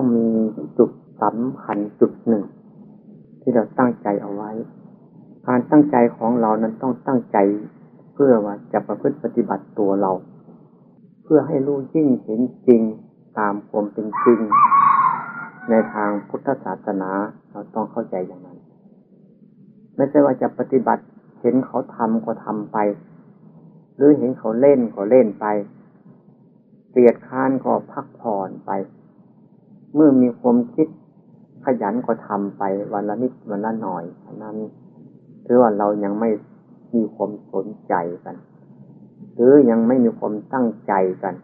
ต้องมีจุดสำคัญจุดหนึ่ง ที่เราตั้งใจเอาไว้ การตั้งใจของเรานั้นต้องตั้งใจเพื่อว่าจะประพฤติปฏิบัติตัวเรา เพื่อให้รู้ยิ่งเห็นจริงตามความเป็นจริง ในทางพุทธศาสนาเราต้องเข้าใจอย่างนั้น ไม่ใช่ว่าจะปฏิบัติเห็นเขาทำก็ทำไป หรือเห็นเขาเล่นก็เล่นไปเกลียดค้านก็พักผ่อนไป เมื่อมีความคิดขยันก็ทำไปวันละนิดวันละหน่อยนั้นถือว่าเรายังไม่มีความสนใจกัน หรือยังไม่มีความตั้งใจกัน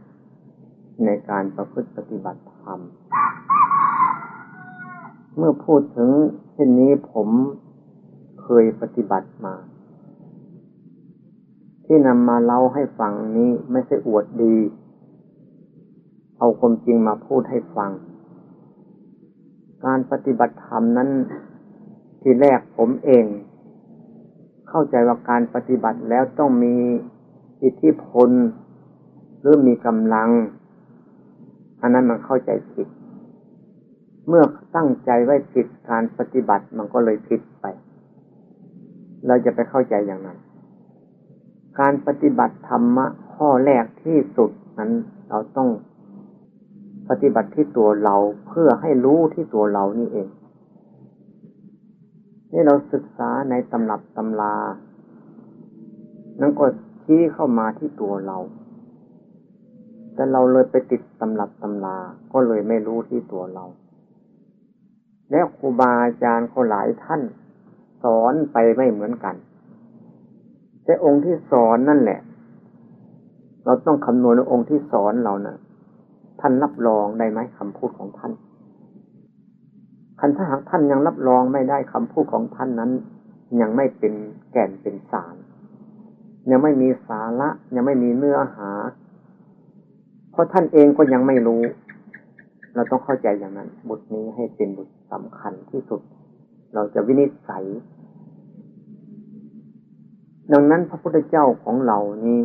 ในการประพฤติปฏิบัติธรรม เมื่อพูดถึงเช่นนี้ผมเคยปฏิบัติมา ที่นำมาเล่าให้ฟังนี้ไม่ใช่อวดดี เอาความจริงมาพูดให้ฟัง การปฏิบัติธรรมนั้น ทีแรกผมเอง เข้าใจว่าการปฏิบัติแล้วต้องมีอิทธิพล หรือมีกำลัง อันนั้นมันเข้าใจผิด เมื่อตั้งใจไว้ผิดการปฏิบัติมันก็เลยผิดไป เราจะไปเข้าใจอย่างนั้น การปฏิบัติธรรมะข้อแรกที่สุดนั้นเราต้อง ปฏิบัติที่ตัวเราเพื่อให้รู้ที่ตัวเรานี่เอง นี่เราศึกษาในตำรับตำลา นั่นก็ชี้เข้ามาที่ตัวเรา แต่เราเลยไปติดตำรับตำลา ก็เลยไม่รู้ที่ตัวเรา แล้วครูบาอาจารย์ก็หลายท่าน สอนไปไม่เหมือนกัน แต่องค์ที่สอนนั่นแหละ เราต้องคำนวณองค์ที่สอนเรานะ่ะ ท่านรับรองได้ไหมคำพูดของท่านคันถ้าหากท่านยังรับรองไม่ได้คำพูดของท่านนั้น ยังไม่เป็นแก่นเป็นสาร ยังไม่มีสาระยังไม่มีเนื้อหา เพราะท่านเองก็ยังไม่รู้ เราต้องเข้าใจอย่างนั้น บทนี้ให้เป็นบทสำคัญที่สุด เราจะวินิจฉัยดังนั้นพระพุทธเจ้าของเรานี้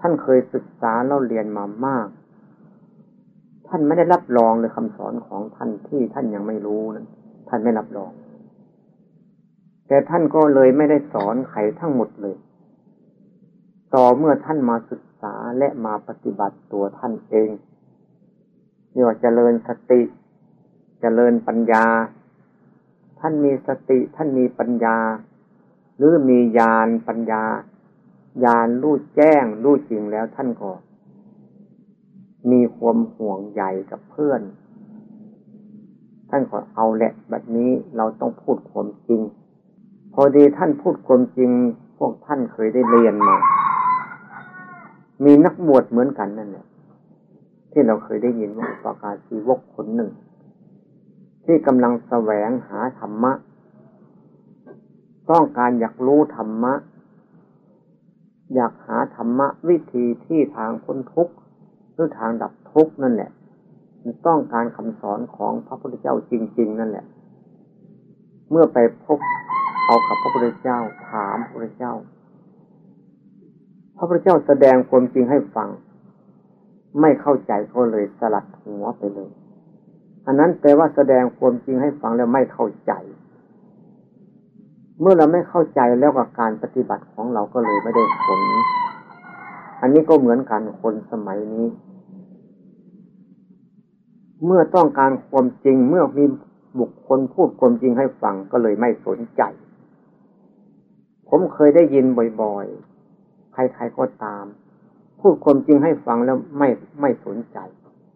ท่านเคยศึกษาเล่าเรียนมามาก ท่านไม่ได้รับรองเลยคำสอนของท่านที่ท่านยังไม่รู้นั้นท่านไม่รับรอง แต่ท่านก็เลยไม่ได้สอนใครทั้งหมดเลย ต่อเมื่อท่านมาศึกษาและมาปฏิบัติตัวท่านเองเรียกว่าเจริญสติเจริญปัญญา ท่านมีสติท่านมีปัญญา หรือมีญาณปัญญา ยานรู้แจ้งรู้จริงแล้วท่านก็ มีความห่วงใยกับเพื่อน ท่านก็เอาแหละแบบนี้เราต้องพูดความจริง พอดีท่านพูดความจริง พวกท่านเคยได้เรียนมา มีนักบวชเหมือนกันนั่นแหละที่เราเคยได้ยินว่าปากาชีวกคนหนึ่ง ที่กำลังแสวงหาธรรมะ ต้องการอยากรู้ธรรมะ อยากหาธรรมะวิธีที่ทางพ้นทุกข์หรือทางดับทุกข์นั่นแหละต้องการคำสอนของพระพุทธเจ้าจริง ๆ นั่นแหละ เมื่อไปพบเอากับพระพุทธเจ้าถามพระพุทธเจ้า พระพุทธเจ้าแสดงความจริงให้ฟัง ไม่เข้าใจก็เลยสลัดหัวไปเลย อันนั้นแปลว่าแสดงความจริงให้ฟังแล้วไม่เข้าใจ เมื่อเราไม่เข้าใจแล้วกับการปฏิบัติของเราก็เลยไม่ได้ผล อันนี้ก็เหมือนกันคนสมัยนี้ เมื่อต้องการความจริงเมื่อมีบุคคลพูดความจริงให้ฟังก็เลยไม่สนใจ ผมเคยได้ยินบ่อยๆ ใครๆก็ตาม พูดความจริงให้ฟังแล้วไม่ไม่สนใจ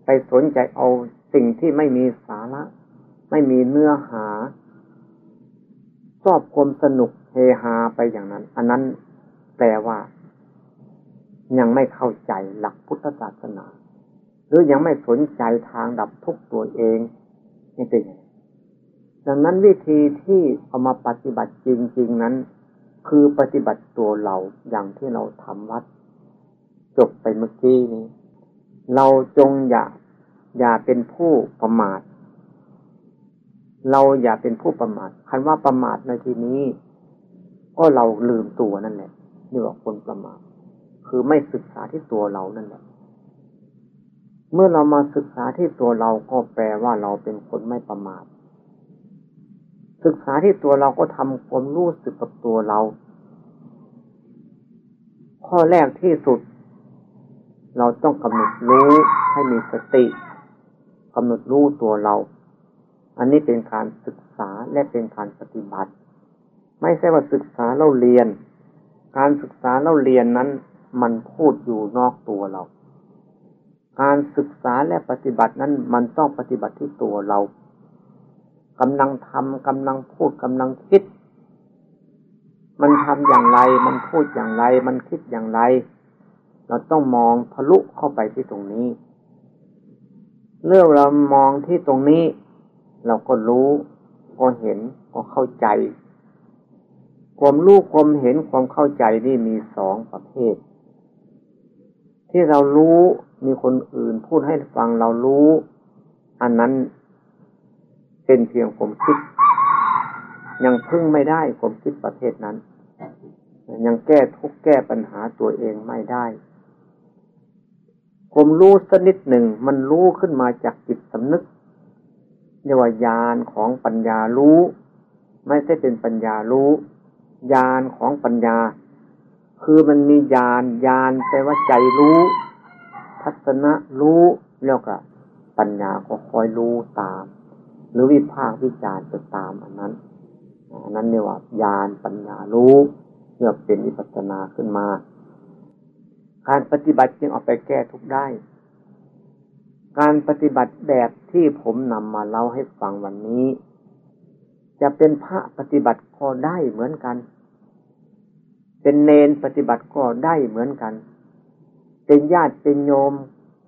ไปสนใจเอาสิ่งที่ไม่มีสาระ ไม่มีเนื้อหา ชอบความสนุกเฮฮาไปอย่างนั้น อันนั้นแปลว่า ยังไม่เข้าใจหลักพุทธศาสนา หรือยังไม่สนใจทางดับทุกตัวเองนี่เป็นดังนั้นวิธีที่เอามาปฏิบัติจริง ๆ นั้น คือปฏิบัติตัวเราอย่างที่เราทำวัด จบไปเมื่อกี้นี้ เราจงอย่าอย่าเป็นผู้ประมาท เราอย่าเป็นผู้ประมาทคันว่าประมาทในที่นี้ ก็เราลืมตัวนั่นแหละนี่ว่าคนประมาทคือไม่ศึกษาที่ตัวเรานั่นแหละ เมื่อเรามาศึกษาที่ตัวเราก็แปลว่าเราเป็นคนไม่ประมาท ศึกษาที่ตัวเราก็ทำความรู้สึกกับตัวเรา ข้อแรกที่สุด เราต้องกำหนดรู้ให้มีสติกำหนดรู้ตัวเรา อันนี้เป็นการศึกษาและเป็นการปฏิบัติ ไม่ใช่ว่าศึกษาเราเรียน การศึกษาเราเรียนนั้น มันพูดอยู่นอกตัวเรา การศึกษาและปฏิบัตินั้น มันต้องปฏิบัติที่ตัวเรากำลังทำกำลังพูดกำลังคิด มันทำอย่างไร มันพูดอย่างไร มันคิดอย่างไร เราต้องมองทะลุเข้าไปที่ตรงนี้ เมื่อเรามองที่ตรงนี้ เราก็รู้ก็เห็นก็เข้าใจ ความรู้ความเห็นความเข้าใจนี่มีสองประเภท ที่เรารู้มีคนอื่นพูดให้ฟังเรารู้ อันนั้นเป็นเพียงความคิด ยังพึ่งไม่ได้ความคิดประเภทนั้น ยังแก้ทุกแก้ปัญหาตัวเองไม่ได้ผมรู้สักนิดหนึ่งมันรู้ขึ้นมาจากจิตสำนึก เรียกว่าญาณของปัญญารู้ ไม่ใช่เป็นปัญญารู้ญาณของปัญญา คือมันมีญาณญาณแปลว่าใจรู้ ทัศนะรู้แล้วก็ปัญญาก็คอยรู้ตาม หรือวิพากษ์วิจารณ์ไปตามอันนั้นอันนั้นเรียกว่าญาณปัญญารู้เพื่อเป็นวิปัสสนาขึ้นมา การปฏิบัติจึงออกไปแก้ทุกได้ การปฏิบัติแบบที่ผมนำมาเล่าให้ฟังวันนี้ จะเป็นพระปฏิบัติก็ได้เหมือนกัน เป็นเนนปฏิบัติก็ได้เหมือนกัน เป็นญาติเป็นโยม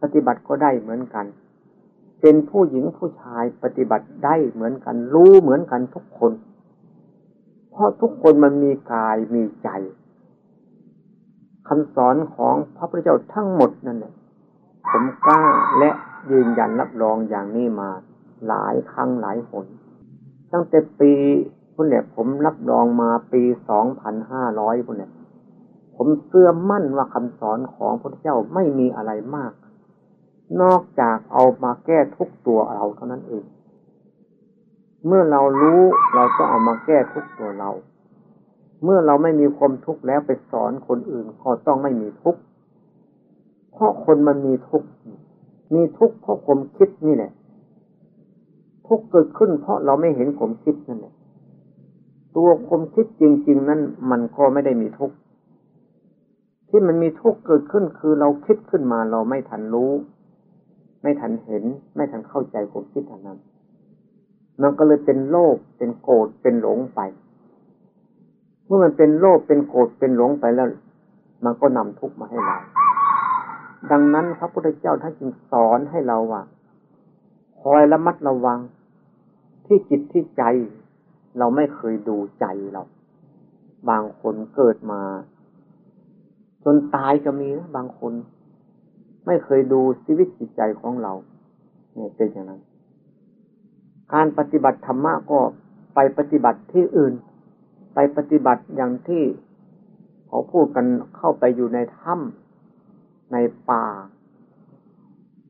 ปฏิบัติก็ได้เหมือนกัน เป็นผู้หญิงผู้ชายปฏิบัติได้เหมือนกัน รู้เหมือนกันทุกคน เพราะทุกคนมันมีกายมีใจคำสอนของพระพุทธเจ้าทั้งหมดนั่นแหละผมกล้าและ ยืนยันรับรองอย่างนี้มา หลายครั้งหลายหนตั้งแต่ปีพุ่นเนี่ยผมรับรองมาปีสองพันห้าร้อยพุ่นเนี่ยผมเชื่อมั่นว่าคำสอนของพระเจ้าไม่มีอะไรมาก นอกจากเอามาแก้ทุกตัวเราเท่านั้นเอง เมื่อเรารู้เราก็เอามาแก้ทุกตัวเรา เมื่อเราไม่มีความทุกข์แล้วไปสอนคนอื่นก็ต้องไม่มีทุกข์เพราะคนมันมีทุกข์ มีทุกข์เพราะความคิดนี่แหละทุกข์เกิดขึ้นเพราะเราไม่เห็นความคิดนั่นแหละตัวความคิดจริง ๆ นั้นมันก็ไม่ได้มีทุกข์ที่มันมีทุกข์เกิดขึ้นคือเราคิดขึ้นมาเราไม่ทันรู้ ไม่ทันเห็น ไม่ทันเข้าใจความคิดทางนั้น มันก็เลยเป็นโลภเป็นโกรธเป็นหลงไป เมื่อมันเป็นโลภเป็นโกรธเป็นหลงไปแล้ว มันก็นำทุกข์มาให้เรา ดังนั้นพระพุทธเจ้าท่านจึงสอนให้เราว่าคอยระมัดระวัง ที่จิตที่ใจ เราไม่เคยดูใจเรา บางคนเกิดมา จนตายก็มีนะบางคน ไม่เคยดูชีวิตจิตใจของเราเนี่ยเป็นอย่างนั้น การปฏิบัติธรรมะก็ไปปฏิบัติที่อื่น ไปปฏิบัติอย่างที่เขาพูดกันเข้าไปอยู่ในถ้ำ ในป่า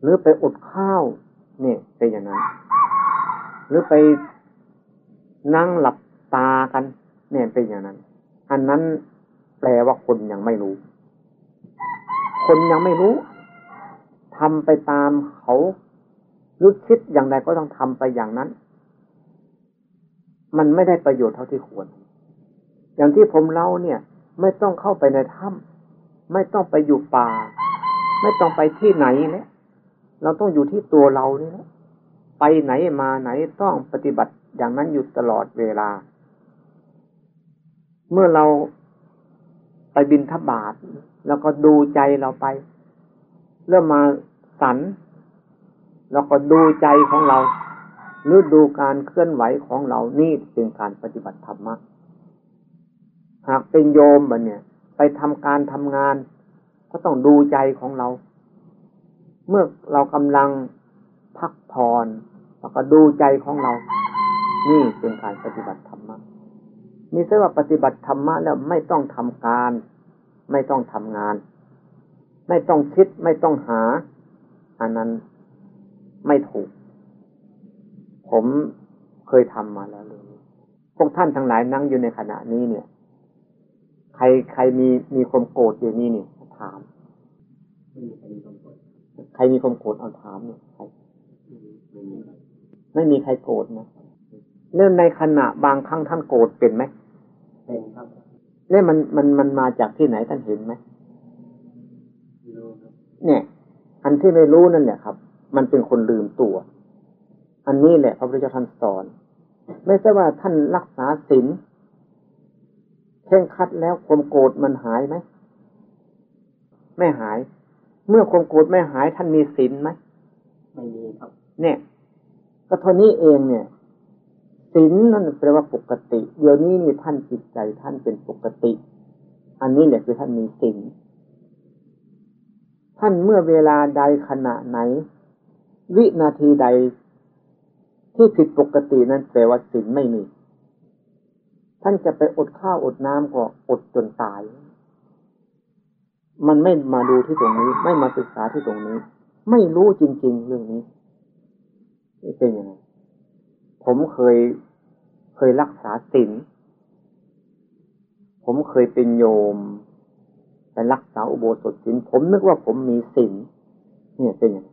หรือไปอดข้าวเนี่ยเป็นอย่างนั้น หรือไปนั่งหลับตากัน เนี่ยเป็นอย่างนั้น อันนั้นแปลว่าคนยังไม่รู้ คนยังไม่รู้ทำไปตามเขาหรือคิดอย่างไรก็ต้องทำไปอย่างนั้น มันไม่ได้ประโยชน์เท่าที่ควร อย่างที่ผมเล่าเนี่ย ไม่ต้องเข้าไปในถ้ำไม่ต้องไปอยู่ป่า ไม่ต้องไปที่ไหนเนี่ยเราต้องอยู่ที่ตัวเรานี่แหละไปไหนมาไหนต้องปฏิบัติอย่างนั้นอยู่ตลอดเวลา เมื่อเราไปบินทบาท แล้วก็ดูใจเราไป เริ่มมาสัน แล้วก็ดูใจของเราหรือดูการเคลื่อนไหวของเรานี่เป็นการปฏิบัติธรรมะหากเป็นโยมบบเนี่ย ไปทำการทำงาน ก็ต้องดูใจของเรา เมื่อเรากำลังพักผ่อนเราก็ดูใจของเรา นี่เป็นการปฏิบัติธรรมะมีเสว่าปฏิบัติธรรมะแล้วไม่ต้องทำการ ไม่ต้องทำงาน ไม่ต้องคิดไม่ต้องหา อันนั้นไม่ถูก ผมเคยทำมาแล้วเลยพวกท่านทั้งหลายนั่งอยู่ในขณะนี้เนี่ย ใครใครมีมีความโกรธอยู่นี่เนี่ย ถามไม่มีใครมีความโกรธใครมีความโกรธเอาถามเนี่ยใครไม่มีใครโกรธนะเรื่องในขณะบางครั้งท่านโกรธเป็นไหมเป็นครับเรื่องมันมันมันมาจากที่ไหนท่านเห็นไหมเนี่ย อันที่ไม่รู้นั่นเนี่ยครับ มันเป็นคนลืมตัว อันนี้แหละพระพุทธเจ้าท่านสอน ไม่ใช่ว่าท่านรักษาศีลเข่งคัดแล้วความโกรธมันหายไหม ไม่หาย เมื่อความโกรธไม่หายท่านมีศีลไหมไม่มีครับ เนี่ย ก็เท่านี้เองเนี่ยศีลนั่นแปลว่าปกติ เดี๋ยวนี้นี่ท่านจิตใจท่านเป็นปกติ อันนี้แหละคือท่านมีศีลท่านเมื่อเวลาใดขณะไหน วินาทีใดที่ผิดปกตินั้นแปลว่าศีลไม่มี ท่านจะไปอดข้าวอดน้ำก็อดจนตาย มันไม่มาดูที่ตรงนี้ ไม่มาศึกษาที่ตรงนี้ ไม่รู้จริง ๆ เรื่องนี้เป็นยังไงผมเคยเคยรักษาศีลผมเคยเป็นโยมไปรักษาอุโบสถศีลผมนึกว่าผมมีศีลเนี่ยเป็นอย่าง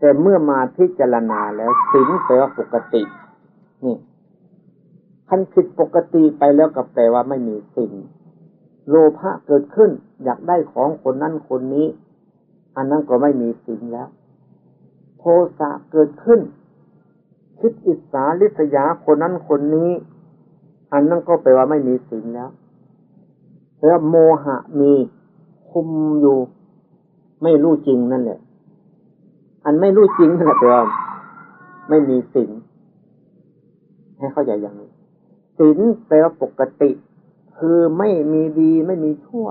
แต่เมื่อมาพิจารณาแล้วศีลแปลว่าปกติ นี่คันผิดปกติไปแล้วก็แปลว่าไม่มีศีล โลภะเกิดขึ้น อยากได้ของคนนั้นคนนี้ อันนั้นก็ไม่มีศีลแล้ว โทสะเกิดขึ้น คิดอิสาลิษยาคนนั้นคนนี้ อันนั้นก็แปลว่าไม่มีศีลแล้วแล้วโมหะมีคุมอยู่ ไม่รู้จริงนั่นแหละ อันไม่รู้จริงนั่นแหละแปลว่าไม่มีศีลให้เข้าใจอย่างนี้ศีลแปลว่าปกติ คือไม่มีดีไม่มีชั่ว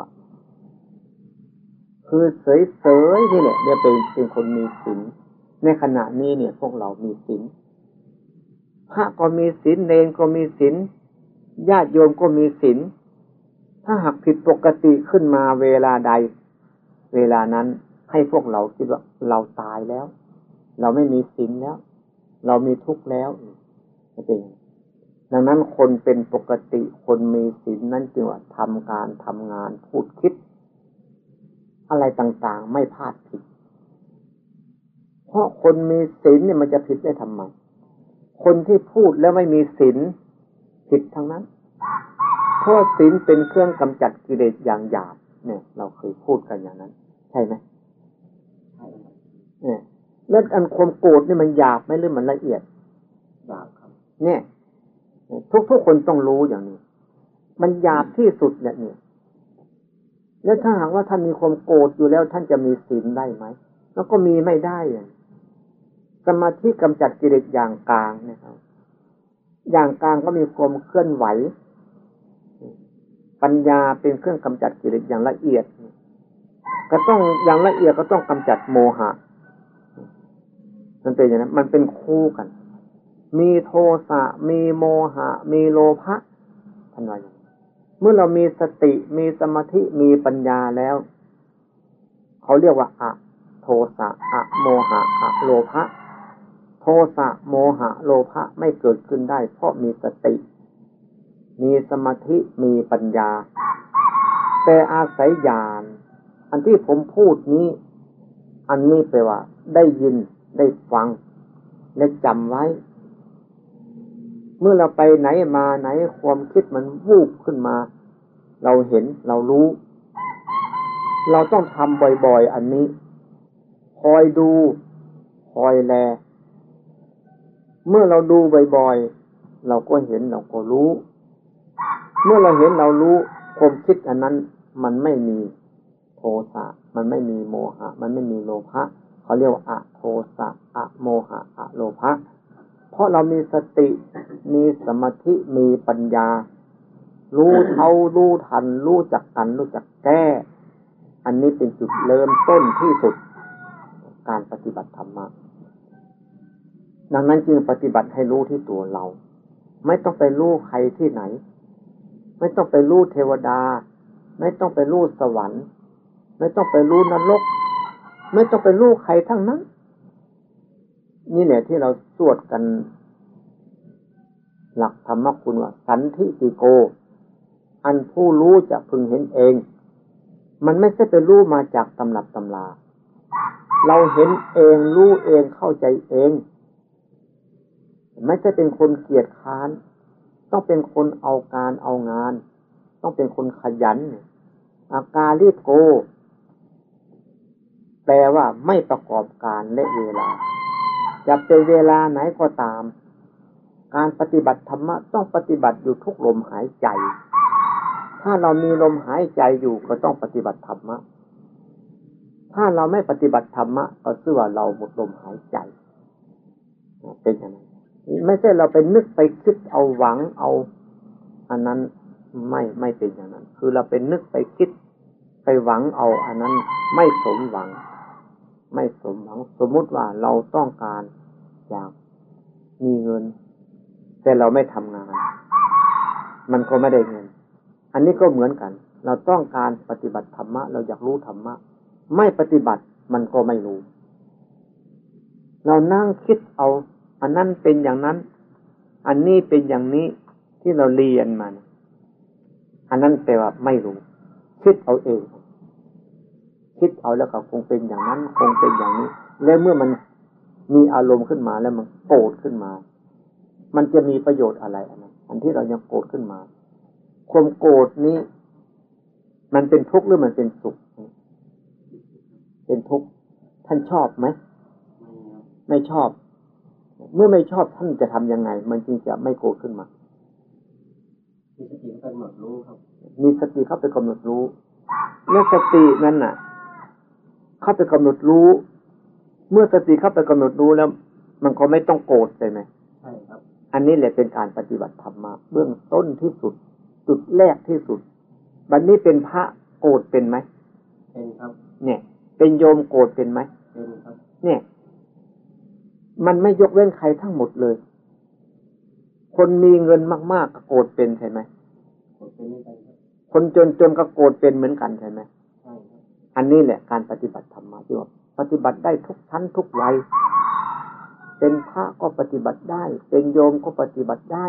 คือเฉยๆนี่แหละเนี่ยเป็นเป็นคนมีศีลในขณะนี้เนี่ย พวกเรามีศีลพระก็มีศีลเนนก็มีศีลญาติโยมก็มีศีลถ้าหากผิดปกติขึ้นมาเวลาใด เวลานั้นให้พวกเราคิดว่าเราตายแล้ว เราไม่มีศีลแล้ว เรามีทุกข์แล้วเป็น ดังนั้นคนเป็นปกติคนมีศีลนั่นจึงว่าทำการทำงานพูดคิด อะไรต่างๆไม่พลาดผิด เพราะคนมีศีลเนี่ยมันจะผิดได้ทำไม คนที่พูดแล้วไม่มีศีลผิดทั้งนั้นเพราะศีลเป็นเครื่องกำจัดกิเลสอย่างหยาบเนี่ย เราเคยพูดกันอย่างนั้น ใช่ไหมใช่เนี่ยแล้วอันความโกรธนี่มันหยาบไหมหรือมันละเอียดหยาบครับ เนี่ย ทุกทุกคนต้องรู้อย่างนี้ มันหยาบที่สุดเนี่ยนี่แล้วถ้าหากว่าท่านมีความโกรธอยู่แล้วท่านจะมีศีลได้ไหมแล้วก็มีไม่ได้อย่างสมาธิกำจัดกิเลสอย่างกลางนะครับ อย่างกลางก็มีความเคลื่อนไหว ปัญญาเป็นเครื่องกำจัดกิเลสอย่างละเอียด ก็ต้องอย่างละเอียดก็ต้องกำจัดโมหะ มันเป็นอย่างนั้น มันเป็นคู่กัน มีโทสะ มีโมหะ มีโลภะท่านว่าอย่างเมื่อเรามีสติ มีสมาธิ มีปัญญาแล้ว เขาเรียกว่าอะโทสะอะโมหะอะโลภะโทสะโมหะ โลภะไม่เกิดขึ้นได้ เพราะมีสติ มีสมาธิ มีปัญญา แต่อาศัยญาณ อันที่ผมพูดนี้ อันนี้แปลว่า ได้ยิน ได้ฟัง และจำไว้ เมื่อเราไปไหนมาไหนความคิดมันวูบขึ้นมา เราเห็นเรารู้ เราต้องทำบ่อยๆ อันนี้ คอยดูคอยแล เมื่อเราดูบ่อยๆ เราก็เห็นเราก็รู้ เมื่อเราเห็นเรารู้ความคิดอันนั้นมันไม่มีโทสะ มันไม่มีโมหะ มันไม่มีโลภะเขาเรียกว่าอะโทสะอะโมหะอะโลภะ เพราะเรามีสติ มีสมาธิ มีปัญญา รู้เท่ารู้ทัน รู้จักกัน รู้จักแก้ อันนี้เป็นจุดเริ่มต้นที่สุด การปฏิบัติธรรมะ ดังนั้นจึงปฏิบัติให้รู้ที่ตัวเรา ไม่ต้องไปรู้ใครที่ไหน ไม่ต้องไปรู้เทวดา ไม่ต้องไปรู้สวรรค์ ไม่ต้องไปรู้นรก ไม่ต้องไปรู้ใครทั้งนั้น นี่แหละที่เราสวดกัน หลักธรรมคุณว่า สันทิติโก อันผู้รู้จะพึงเห็นเอง มันไม่ใช่ไปรู้มาจากตำรับตำราเราเห็นเองรู้เองเข้าใจเอง ไม่ใช่เป็นคนเกียจค้าน ต้องเป็นคนเอาการเอางาน ต้องเป็นคนขยัน อาการลิโก แปลว่าไม่ประกอบการและเวลา จะเป็นเวลาไหนก็ตาม การปฏิบัติธรรมะต้องปฏิบัติอยู่ทุกลมหายใจ ถ้าเรามีลมหายใจอยู่ก็ต้องปฏิบัติธรรมะ ถ้าเราไม่ปฏิบัติธรรมะก็ชื่อว่าเราหมดลมหายใจเป็นอย่างนั้นไม่ใช่เราไปนึกไปคิดเอาหวังเอา อันนั้นไม่ไม่เป็นอย่างนั้น คือเราเป็นนึกไปคิด ไปหวังเอา อันนั้นไม่สมหวัง ไม่สมหวัง สมมุติว่าเราต้องการ อยากมีเงิน แต่เราไม่ทำงาน มันก็ไม่ได้เงิน อันนี้ก็เหมือนกัน เราต้องการปฏิบัติธรรมะ เราอยากรู้ธรรมะ ไม่ปฏิบัติมันก็ไม่รู้ เรานั่งคิดเอา อันนั้นเป็นอย่างนั้น อันนี้เป็นอย่างนี้ที่เราเรียนมันอันนั้นแปลว่าไม่รู้ คิดเอาเอง คิดเอาแล้วก็คงเป็นอย่างนั้น คงเป็นอย่างนี้ แล้วเมื่อมัน มีอารมณ์ขึ้นมาแล้วมันโกรธขึ้นมา มันจะมีประโยชน์อะไรอันนั้นอันที่เรายังโกรธขึ้นมา ความโกรธนี้ มันเป็นทุกข์หรือมันเป็นสุข เป็นทุกข์ ท่านชอบไหม ไม่ชอบ เมื่อไม่ชอบท่านจะทํำยังไง มันจึงจะไม่โกรธขึ้นมา มีสติกำหนดรู้ครับ มีสติเข้าไปกำหนดรู้เมื่อสตินั้นน่ะ เข้าไปกำหนดรู้ เมื่อสติเข้าไปกำหนดรู้แล้ว มันก็ไม่ต้องโกรธใช่ไหมใช่ครับ อันนี้แหละเป็นการปฏิบัติธรรมมาเบื้องต้นที่สุด จุดแรกที่สุด บัดนนี้เป็นพระโกรธเป็นไหมเป็นครับ เนี่ย เป็นโยมโกรธเป็นไหมเป็นครับ เนี่ย มันไม่ยกเว้นใครทั้งหมดเลย คนมีเงินมากๆก็โกรธเป็นใช่ไหมโกรธเป็นไม่ใช่คนจนจนก็โกรธเป็นเหมือนกันใช่ไหมใช่ครับ อันนี้แหละการปฏิบัติธรรมะที่ว่า ปฏิบัติได้ทุกชั้นทุกวัยเป็นพระก็ปฏิบัติได้ เป็นโยมก็ปฏิบัติได้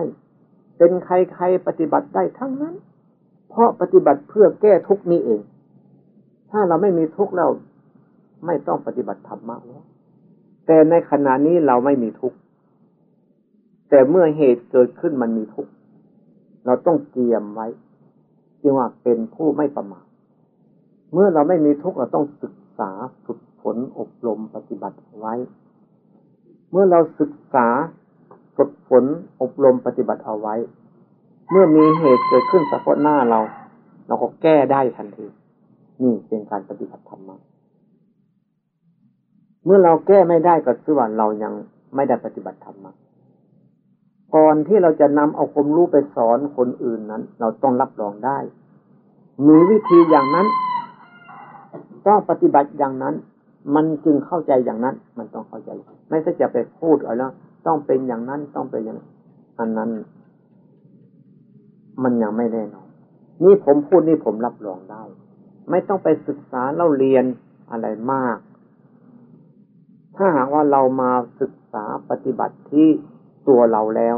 เป็นใครใครปฏิบัติได้ทั้งนั้น เพราะปฏิบัติเพื่อแก้ทุกนี้เอง ถ้าเราไม่มีทุกข์แล้วไม่ต้องปฏิบัติธรรมะแล้วแต่ในขณะนี้เราไม่มีทุกข์แต่เมื่อเหตุเกิดขึ้นมันมีทุกข์เราต้องเตรียมไว้จึงว่าเป็นผู้ไม่ประมาทเมื่อเราไม่มีทุกข์เราต้องศึกษาฝึก ฝนอบรมปฏิบัติไว้ เมื่อเราศึกษาฝึกฝนอบรมปฏิบัติเอาไว้ เมื่อมีเหตุเกิดขึ้นสักหน้าเรา เราก็แก้ได้ทันที นี่เป็นการปฏิบัติธรรมะเมื่อเราแก้ไม่ได้ก็คือว่าเรายังไม่ได้ปฏิบัติธรรมมาก่อนที่เราจะนำเอาความรู้ไปสอนคนอื่นนั้น เราต้องรับรองได้ มีวิธีอย่างนั้น ต้องปฏิบัติอย่างนั้น มันจึงเข้าใจอย่างนั้น มันต้องเข้าใจ ไม่ใช่จะไปพูดเอาแล้วต้องเป็นอย่างนั้นต้องเป็นอย่างนั้นอันนั้น มันยังไม่แน่นอน นี่ผมพูดนี่ผมรับรองได้ ไม่ต้องไปศึกษาเล่าเรียนอะไรมาก ถ้าหากว่าเรามาศึกษาปฏิบัติที่ตัวเราแล้ว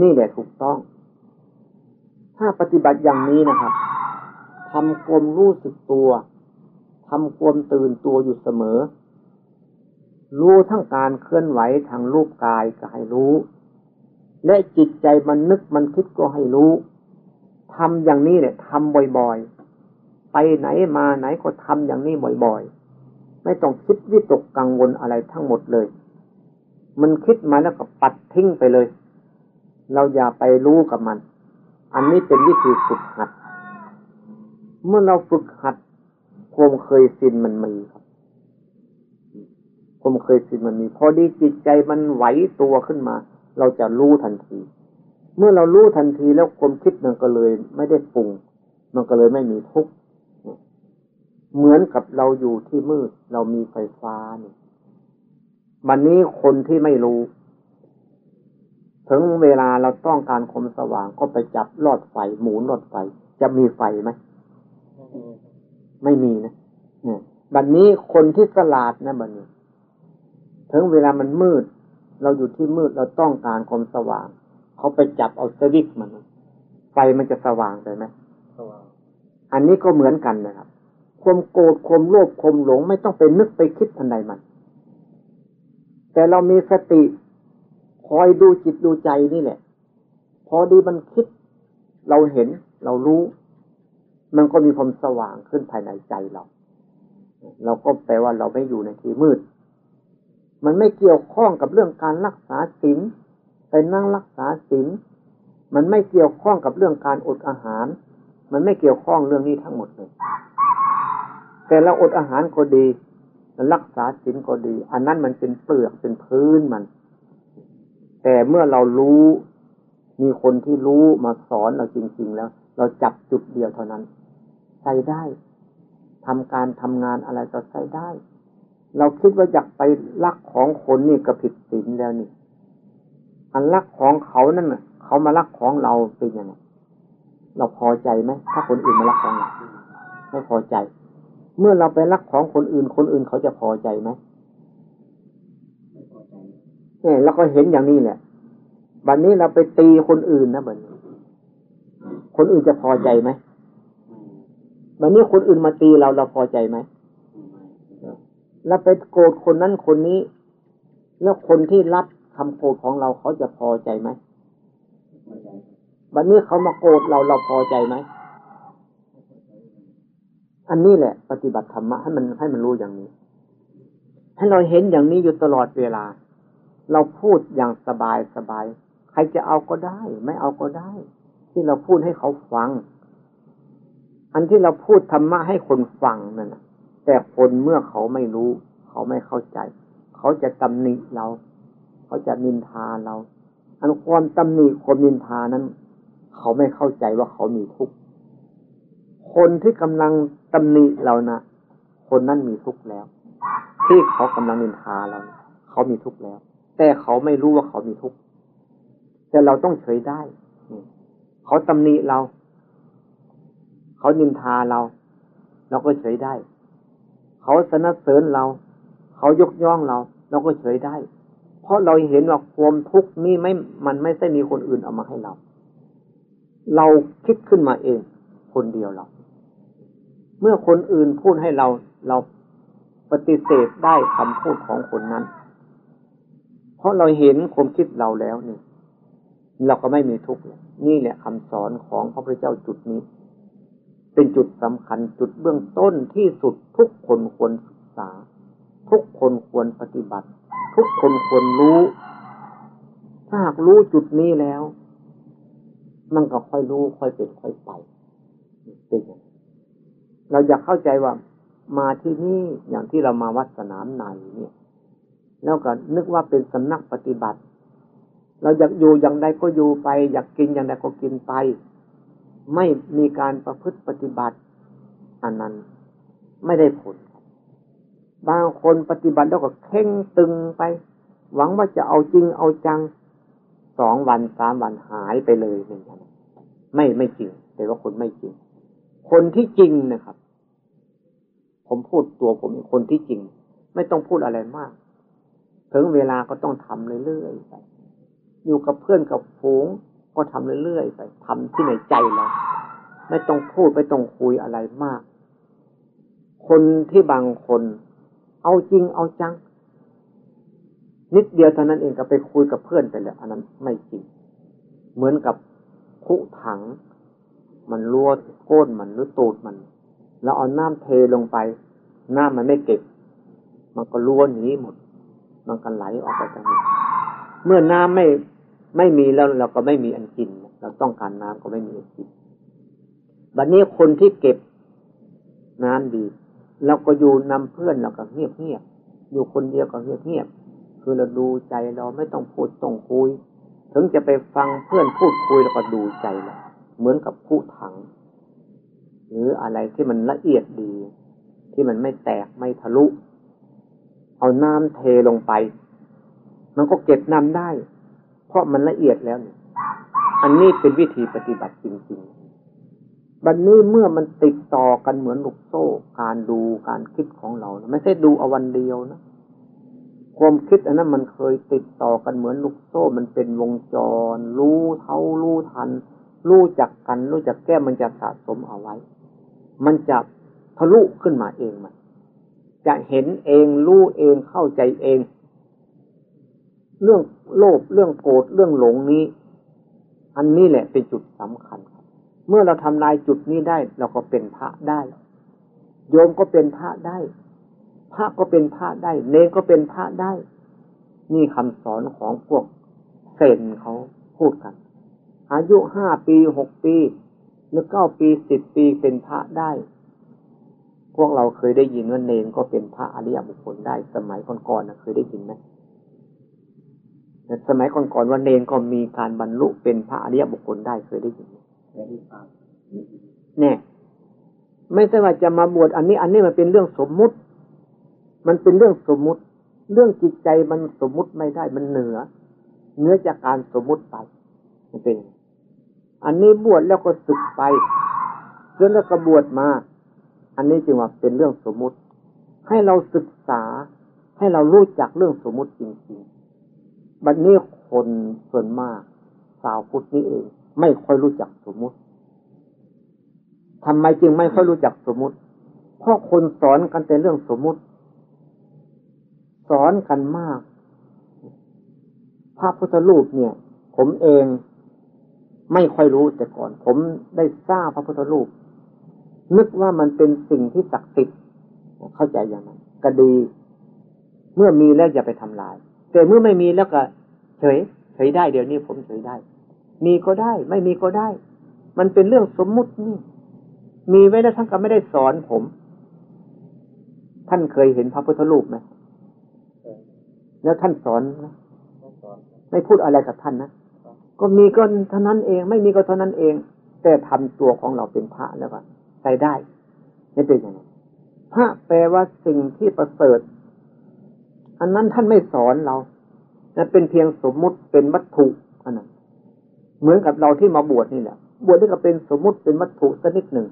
นี่แหละถูกต้อง ถ้าปฏิบัติอย่างนี้นะครับทำความรู้สึกตัว ทำความตื่นตัวอยู่เสมอ รู้ทั้งการเคลื่อนไหวทางรูปกายก็ให้รู้ และจิตใจมันนึกมันคิดก็ให้รู้ทำอย่างนี้เนี่ยทำบ่อยๆ ไปไหนมาไหนก็ทำอย่างนี้บ่อยๆ ไม่ต้องคิดวิตกกังวลอะไรทั้งหมดเลย มันคิดมาแล้วก็ปัดทิ้งไปเลย เราอย่าไปรู้กับมัน อันนี้เป็นวิธีฝึกหัด เมื่อเราฝึกหัด ความเคยชินมันมีครับความเคยชินมันมี พอดีจิตใจมันไหวตัวขึ้นมา เราจะรู้ทันที เมื่อเรารู้ทันทีแล้วความคิดมันก็เลย ไม่ได้ปรุง มันก็เลยไม่มีทุกข์เหมือนกับเราอยู่ที่มืด เรามีไฟฟ้าเนี่ยวันนี้คนที่ไม่รู้ ถึงเวลาเราต้องการความสว่างก็ไปจับลอดไฟ หมุนลอดไฟ จะมีไฟไหม ไม่มีนะบัดนนี้คนที่สลาดนะบัดนี้ ถึงเวลามันมืด เราอยู่ที่มืดเราต้องการความสว่าง เขาไปจับเอาสวิตช์มัน ไฟมันจะสว่างไปไหมสว่างอันนี้ก็เหมือนกันนะครับ ความโกรธความโลภความหลง ไม่ต้องไปนึกไปคิดอันใดมัน แต่เรามีสติ คอยดูจิตดูใจนี่แหละ พอดีมันคิด เราเห็น เรารู้ มันก็มีความสว่างขึ้นภายในใจเรา เราก็แปลว่าเราไม่อยู่ในที่มืด มันไม่เกี่ยวข้องกับเรื่องการรักษาศีลไปนั่งรักษาศีลมันไม่เกี่ยวข้องกับเรื่องการอดอาหาร มันไม่เกี่ยวข้องเรื่องนี้ทั้งหมดเลย แต่เราอดอาหารก็ดีรักษาศีลก็ดี อันนั้นมันเป็นเปลือกเป็นพื้นมัน แต่เมื่อเรารู้ มีคนที่รู้มาสอนเราจริง ๆ แล้ว เราจับจุดเดียวเท่านั้น ใส่ได้ทำการทำงานอะไรก็ใส่ได้ เราคิดว่าอยากไปลักของคนนี่ก็ผิดศีลแล้วนี่อันลักของเขานั่นน่ะ เขามาลักของเราเป็นยังไงเราพอใจไหมถ้าคนอื่นมาลักของเราไม่พอใจ เมื่อเราไปลักของคนอื่น คนอื่นเขาจะพอใจไหมไม่พอใจเนี่ยเราก็เห็นอย่างนี้แหละบัดนนี้เราไปตีคนอื่นนะบัดนคนอื่นจะพอใจไหม ไม่บันนี้คนอื่นมาตีเราเราพอใจไหมไม่เราไปโกรธคนนั้นคนนี้ แล้วคนที่รับคำโกรธของเราเขาจะพอใจไหมพอใจบัดนนี้เขามาโกรธเราเราพอใจไหม อันนี้แหละ ปฏิบัติธรรมะให้มันให้มันรู้อย่างนี้ ให้เราเห็นอย่างนี้อยู่ตลอดเวลา เราพูดอย่างสบายสบาย ใครจะเอาก็ได้ ไม่เอาก็ได้ ที่เราพูดให้เขาฟัง อันที่เราพูดธรรมะให้คนฟังนั่นนะแต่คนเมื่อเขาไม่รู้ เขาไม่เข้าใจ เขาจะตำหนิเรา เขาจะนินทาเรา อันความตำหนิความนินทานั้น เขาไม่เข้าใจว่าเขามีทุกข์คนที่กำลังตำหนิเรานะคนนั้นมีทุกข์แล้ว ที่เขากำลังนินทาเรา เขามีทุกข์แล้ว แต่เขาไม่รู้ว่าเขามีทุกข์แต่เราต้องเฉยได้ เขาตำหนิเรา เขานินทาเรา เราก็เฉยได้ เขาสนับสนุนเรา เขายกย่องเรา เราก็เฉยได้ เพราะเราเห็นว่าความทุกข์นี่ไม่ มันไม่ใช่มีคนอื่นเอามาให้เรา เราคิดขึ้นมาเอง คนเดียวเรา เมื่อคนอื่นพูดให้เรา เราปฏิเสธได้คำพูดของคนนั้น เพราะเราเห็นความคิดเราแล้วนี่เราก็ไม่มีทุกข์เลยนี่แหละคำสอนของพระพุทธเจ้าจุดนี้ เป็นจุดสำคัญจุดเบื้องต้นที่สุดทุกคนควรศึกษา ทุกคนควรปฏิบัติ ทุกคนควรรู้ ถ้าหากรู้จุดนี้แล้ว มันก็ค่อยรู้ค่อยเป็นค่อยไปเป็นอย่างเราอยากเข้าใจว่ามาที่นี่อย่างที่เรามาวัดสนามในเนี่ย แล้วก็นึกว่าเป็นสำนักปฏิบัติ เราอยากอยู่อย่างใดก็อยู่ไป อยากกินอย่างใดก็กินไป ไม่มีการประพฤติปฏิบัติ อันนั้นไม่ได้ผล บางคนปฏิบัติแล้วก็เข่งตึงไป หวังว่าจะเอาจริงเอาจังสองวันสามวันหายไปเลยอย่งันไม่ไม่จริงแต่ว่าคนไม่จริง คนที่จริงนะครับ ผมพูดตัวผมเองคนที่จริง ไม่ต้องพูดอะไรมาก ถึงเวลาก็ต้องทำเรื่อยๆไปอยู่กับเพื่อนกับฝูง ก็ทำเรื่อยๆไปทำที่ในใจเราไม่ต้องพูดไม่ต้องคุยอะไรมาก คนที่บางคน เอาจริงเอาจัง นิดเดียวเท่านั้นเองก็ไปคุยกับเพื่อนไปแล้วอันนั้นไม่จริง เหมือนกับคุถัง มันรั่วก้นมันหรือตูดมัน แล้วเอาน้ำเทลงไป น้ำมันไม่เก็บ มันก็รั่วหนีหมด มันก็ไหลออกไปทางนี้เมื่อน้ำไม่ ไม่มีแล้วเราก็ไม่มีอันกิน เราต้องการน้ำก็ไม่มีอันกินบัดนี้คนที่เก็บน้ำดีเราก็อยู่นำเพื่อนเราก็เงียบเงียบอยู่คนเดียวก็เงียบเงียบคือเราดูใจเราไม่ต้องพูดต้องคุย ถึงจะไปฟังเพื่อนพูดคุยเราก็ดูใจเราเหมือนกับคู่ถัง หรืออะไรที่มันละเอียดดี ที่มันไม่แตกไม่ทะลุ เอาน้ำเทลงไป มันก็เก็บน้ำได้ เพราะมันละเอียดแล้วเนี่ยอันนี้เป็นวิธีปฏิบัติจริงๆ บัดนนี้เมื่อมันติดต่อกันเหมือนลูกโซ่ การดูการคิดของเรานะไม่ใช่ดูเอาวันเดียวนะคความคิดอันนั้นมันเคยติดต่อกันเหมือนลูกโซ่ มันเป็นวงจร รู้เท่ารู้ทัน รู้จักกัน รู้จักแก้มันจะสะสมเอาไว้ มันจะทะลุขึ้นมาเองมัน จะเห็นเอง รู้เองเข้าใจเอง เรื่องโลภเรื่องโกรธเรื่องหลงนี้ อันนี้แหละเป็นจุดสำคัญครับ เมื่อเราทำลายจุดนี้ได้ เราก็เป็นพระได้ โยมก็เป็นพระได้ พระก็เป็นพระได้ เนรก็เป็นพระได้ นี่คำสอนของพวกเซนเขาพูดกัน อายุห้าปีหกปีหรือเก้าปีสิบปีเป็นพระได้ พวกเราเคยได้ยินว่าเนรก็เป็นพระอริยบุคคลได้สมัยก่อนๆนะเคยได้ยินไหม แต่สมัยก่อนๆว่าเนรก็มีการบรรลุเป็นพระอริยบุคคลได้เคยได้ยินไหมได้ที่ฟังแน่ไม่ใช่ว่าจะมาบวชอันนี้ อันนี้มันเป็นเรื่องสมมุติ มันเป็นเรื่องสมมุติ เรื่องจิตใจมันสมมุติไม่ได้มันเหนือเหนือจากการสมมุติไปมันเป็น อันนี้บวชแล้วก็ศึกไปจนแล้วก็บวชมา อันนี้จึงว่าเป็นเรื่องสมมุติ ให้เราศึกษาให้เรารู้จักเรื่องสมมุติจริงๆ บัดนี้คนส่วนมากสาวพุทธนี้เอง ไม่ค่อยรู้จักสมมุติทำไมจึงไม่ค่อยรู้จักสมมุติ เพราะคนสอนกันแต่เรื่องสมมุติ สอนกันมาก พระพุทธรูปเนี่ย ผมเองไม่ค่อยรู้แต่ก่อน ผมได้ทราบพระพุทธรูป นึกว่ามันเป็นสิ่งที่ศักดิ์สิทธิ์เข้าใจอย่างนั้นก็ดี เมื่อมีแล้วอย่าไปทำลาย แต่เมื่อไม่มีแล้วก็ เฉย เฉยได้เดี๋ยวนี้ผมเฉยได้ มีก็ได้ ไม่มีก็ได้ มันเป็นเรื่องสมมุตินี่ มีไว้แล้วท่านก็ไม่ได้สอนผม ท่านเคยเห็นพระพุทธรูปไหมแล้วท่านสอนไหมต้องสอนครับไม่พูดอะไรกับท่านนะก็มีก็เท่านั้นเอง ไม่มีก็เท่านั้นเอง แต่ทำตัวของเราเป็นพระแล้วก็ใส่ได้นี่เป็นยังไงพระแปลว่าสิ่งที่ประเสริฐ อันนั้นท่านไม่สอนเรานั่นเป็นเพียงสมมุติเป็นวัตถุอันนั้นเหมือนกับเราที่มาบวชนี่แหละ บวชนี่ก็เป็นสมมุติเป็นวัตถุสักนิดหนึ่ง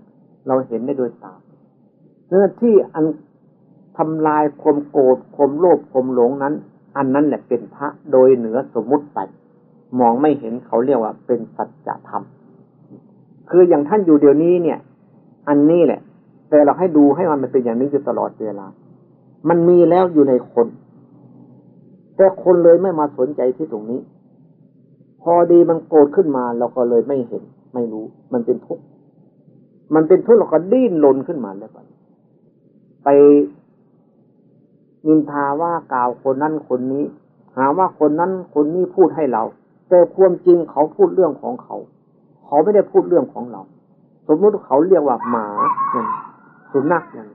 เราเห็นได้โดยตาเนื้อที่อันทำลายความโกรธความโลภความหลงนั้น อันนั้นแหละเป็นพระโดยเหนือสมมุติไปมองไม่เห็นเขาเรียกว่าเป็นสัจธรรม คืออย่างท่านอยู่เดี๋ยวนี้เนี่ย อันนี้แหละ แต่เราให้ดูให้มันเป็นอย่างนี้อยู่ตลอดเวลา มันมีแล้วอยู่ในคน แต่คนเลยไม่มาสนใจที่ตรงนี้ พอดีมันโกรธขึ้นมาเราก็เลยไม่เห็น ไม่รู้ มันเป็นทุกข์มันเป็นทุกข์เราก็ดิ้นรนขึ้นมาแล้วก็ไปนินทาว่ากล่าวคนนั้นคนนี้ หาว่าคนนั้นคนนี้พูดให้เรา แต่ความจริงเขาพูดเรื่องของเขา เขาไม่ได้พูดเรื่องของเรา สมมติเขาเรียกว่าหมาอย่างสุนัขอย่าง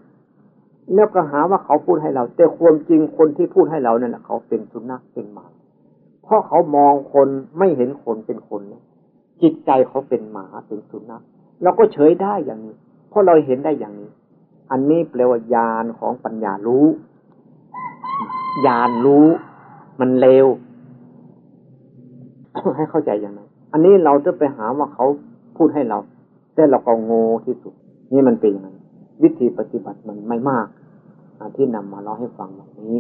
แล้วก็หาว่าเขาพูดให้เรา แต่ความจริงคนที่พูดให้เราเนี่ยแหละเขาเป็นสุนัขเป็นหมา เพราะเขามองคนไม่เห็นคนเป็นคน จิตใจเขาเป็นหมาเป็นสุนัขเราก็เฉยได้อย่างนี้ เพราะเราเห็นได้อย่างนี้ อันนี้แปลว่าญาณของปัญญารู้ญาณรู้ มันเร็ว ให้เข้าใจอย่างนั้น อันนี้เราจะไปหาว่าเขาพูดให้เรา แต่เราก็โง่ที่สุด นี่มันเป็นอย่างนั้น วิธีปฏิบัติมันไม่มากที่นำมาเล่าให้ฟังวันนี้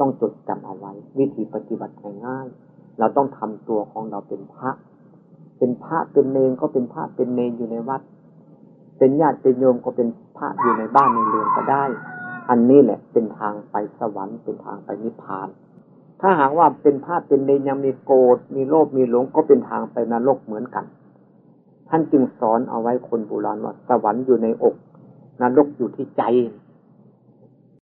ต้องจดจำเอาไว้ วิธีปฏิบัติง่ายๆเราต้องทำตัวของเราเป็นพระ เป็นพระเป็นเนรก็เป็นพระเป็นเนรอยู่ในวัด เป็นญาติเป็นโยมก็เป็นพระอยู่ในบ้านในเรือนก็ได้ อันนี้แหละเป็นทางไปสวรรค์ เป็นทางไปนิพพาน ถ้าหากว่าเป็นพระเป็นเนรยังมีโกรธมีโลภมีหลงก็เป็นทางไปนรกเหมือนกัน ท่านจึงสอนเอาไว้คนโบราณว่าสวรรค์อยู่ในอก นรกอยู่ที่ใจ